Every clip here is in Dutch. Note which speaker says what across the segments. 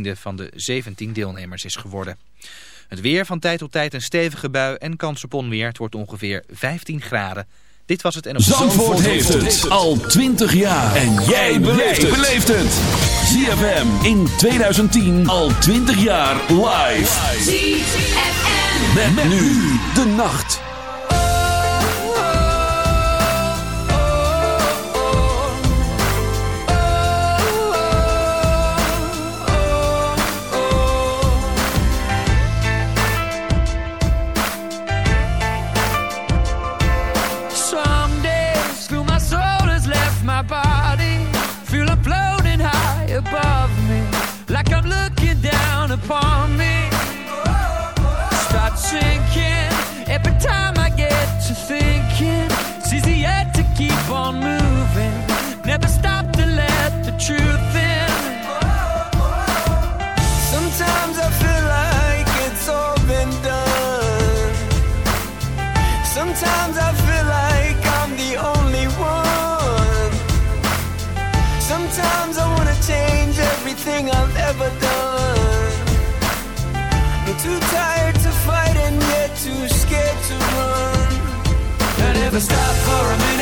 Speaker 1: van de 17 deelnemers is geworden. Het weer van tijd tot tijd een stevige bui en kans op onweer. Het wordt ongeveer 15 graden. Dit was het en op
Speaker 2: Zandvoort heeft het al 20 jaar. En jij beleeft het. ZFM in 2010 al 20 jaar live. ZFM. Met, nu de nacht.
Speaker 3: thing I've ever done. I'm too
Speaker 4: tired to fight and yet too scared to run. I never stop for a minute.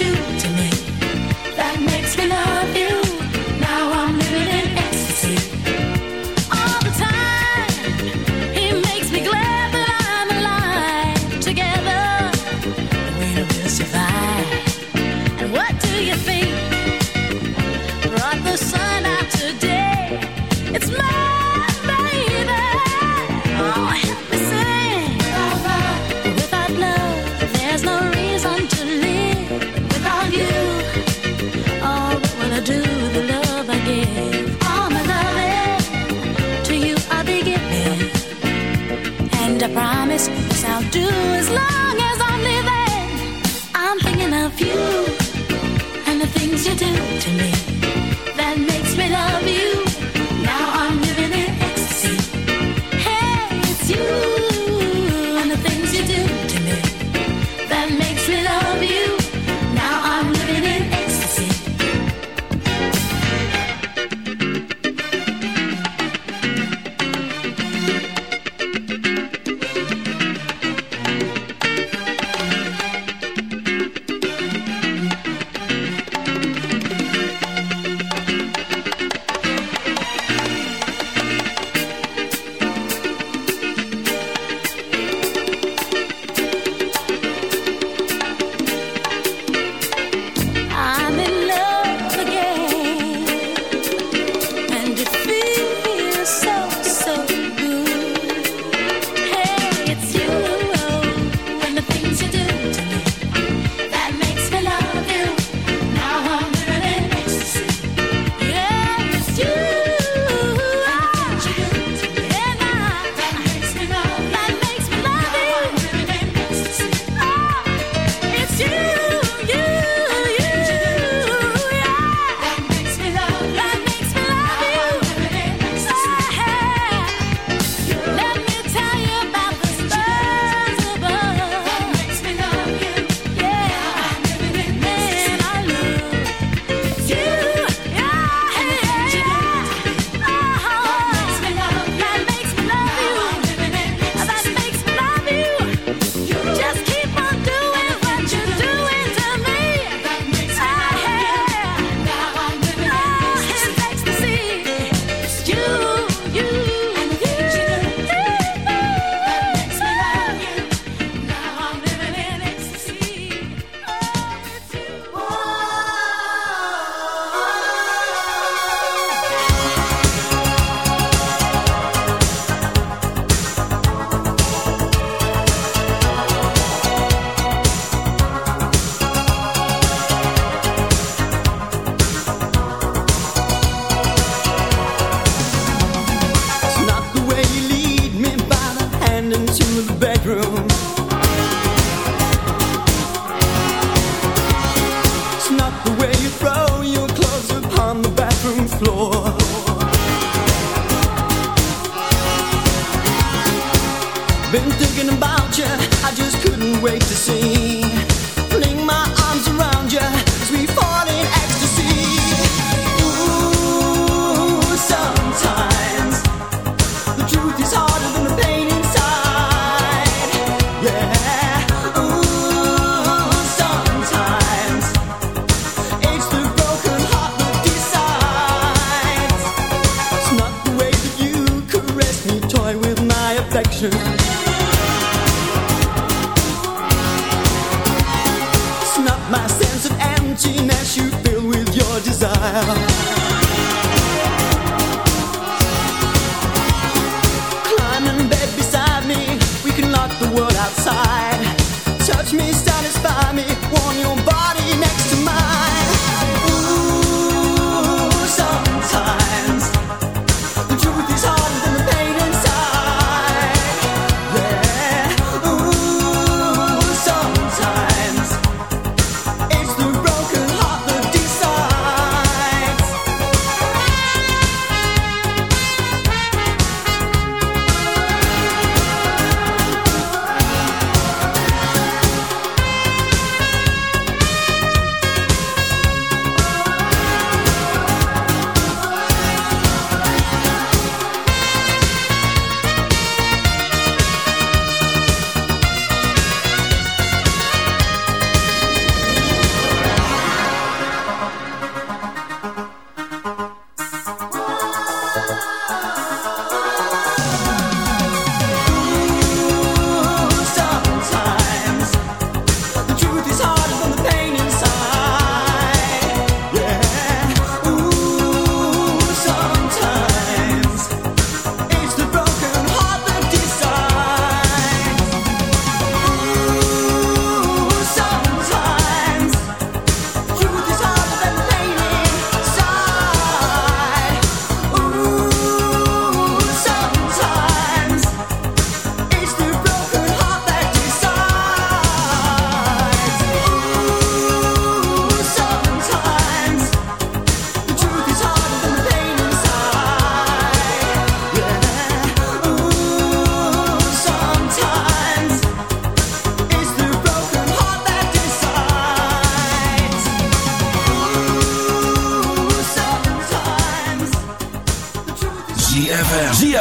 Speaker 5: do tonight? return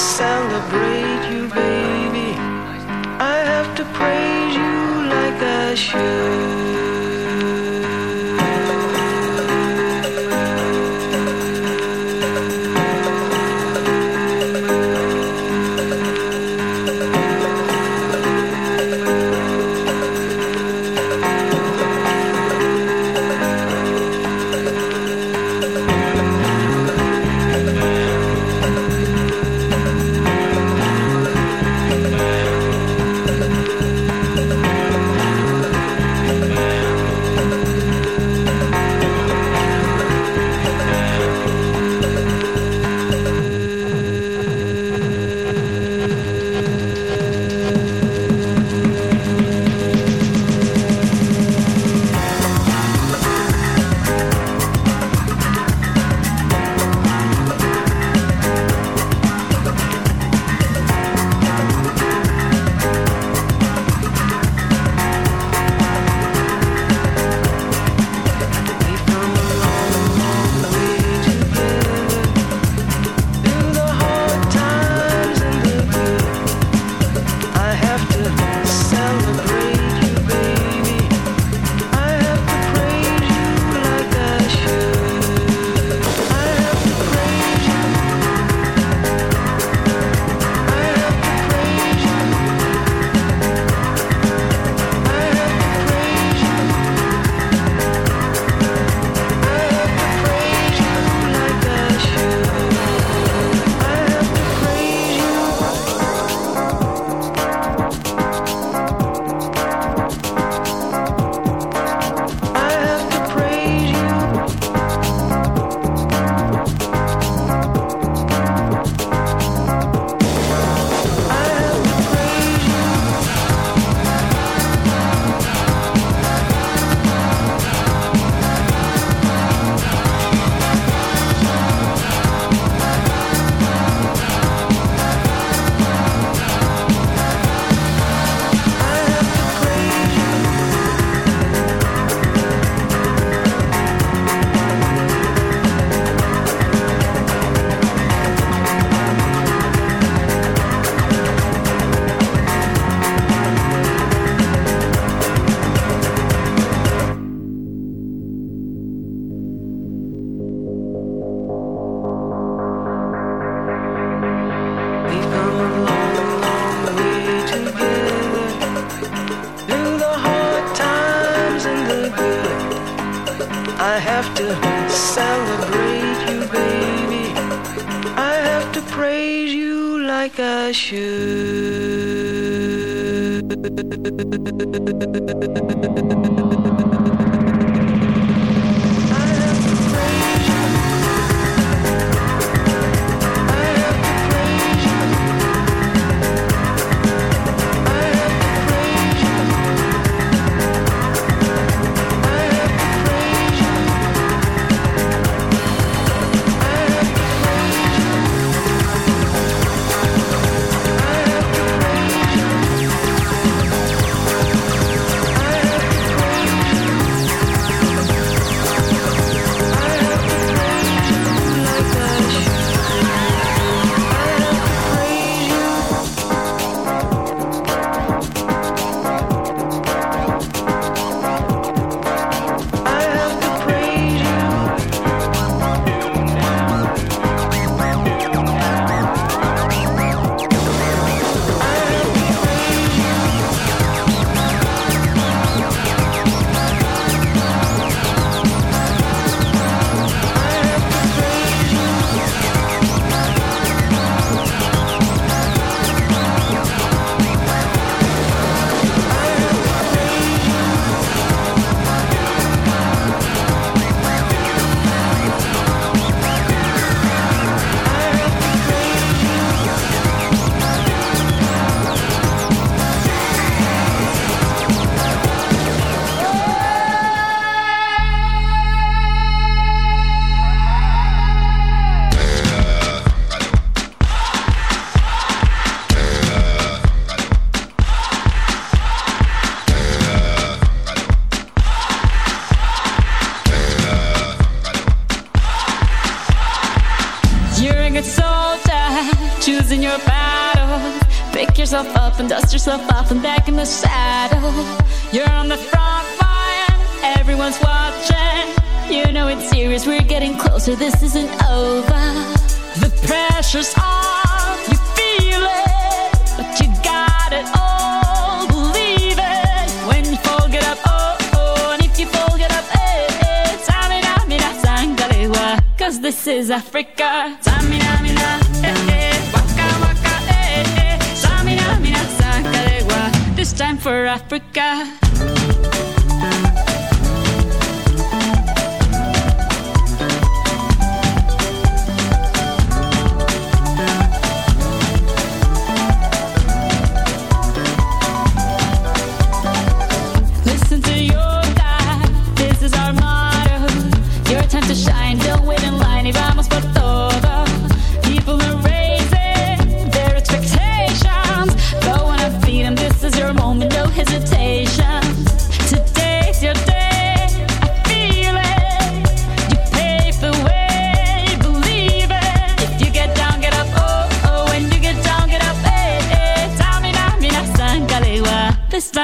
Speaker 6: myself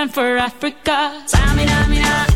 Speaker 6: for Africa. Samina, mina,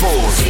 Speaker 3: Zandvoort.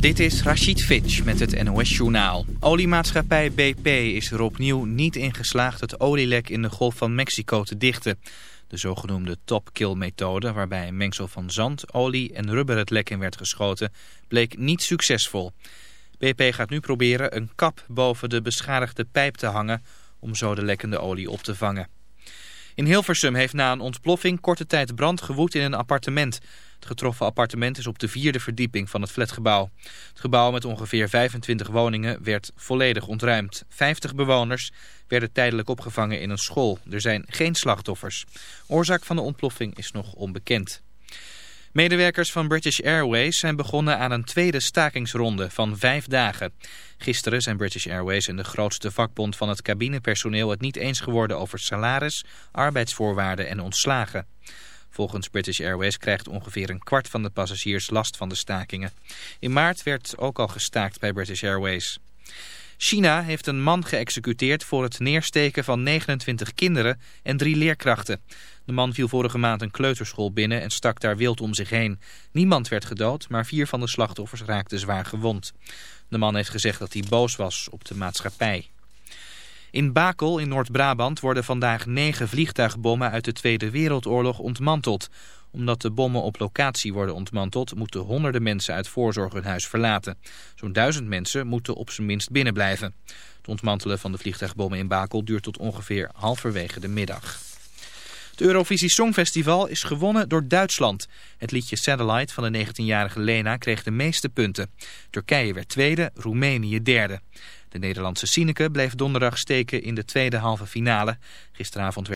Speaker 1: Dit is Rachid Finch met het NOS-journaal. Oliemaatschappij BP is er opnieuw niet in geslaagd het olielek in de Golf van Mexico te dichten. De zogenoemde top-kill-methode, waarbij een mengsel van zand, olie en rubber het lek in werd geschoten, bleek niet succesvol. BP gaat nu proberen een kap boven de beschadigde pijp te hangen om zo de lekkende olie op te vangen. In Hilversum heeft na een ontploffing korte tijd brand gewoed in een appartement. Getroffen appartement is op de vierde verdieping van het flatgebouw. Het gebouw met ongeveer 25 woningen werd volledig ontruimd. 50 bewoners werden tijdelijk opgevangen in een school. Er zijn geen slachtoffers. Oorzaak van de ontploffing is nog onbekend. Medewerkers van British Airways zijn begonnen aan een tweede stakingsronde van vijf dagen. Gisteren zijn British Airways en de grootste vakbond van het cabinepersoneel het niet eens geworden over salaris, arbeidsvoorwaarden en ontslagen. Volgens British Airways krijgt ongeveer een kwart van de passagiers last van de stakingen. In maart werd ook al gestaakt bij British Airways. China heeft een man geëxecuteerd voor het neersteken van 29 kinderen en drie leerkrachten. De man viel vorige maand een kleuterschool binnen en stak daar wild om zich heen. Niemand werd gedood, maar vier van de slachtoffers raakten zwaar gewond. De man heeft gezegd dat hij boos was op de maatschappij. In Bakel in Noord-Brabant worden vandaag negen vliegtuigbommen uit de Tweede Wereldoorlog ontmanteld. Omdat de bommen op locatie worden ontmanteld, moeten honderden mensen uit voorzorg hun huis verlaten. Zo'n duizend mensen moeten op zijn minst binnenblijven. Het ontmantelen van de vliegtuigbommen in Bakel duurt tot ongeveer halverwege de middag. Het Eurovisie Songfestival is gewonnen door Duitsland. Het liedje Satellite van de 19-jarige Lena kreeg de meeste punten. Turkije werd tweede, Roemenië derde. De Nederlandse Sineke bleef donderdag steken in de tweede halve finale. Gisteravond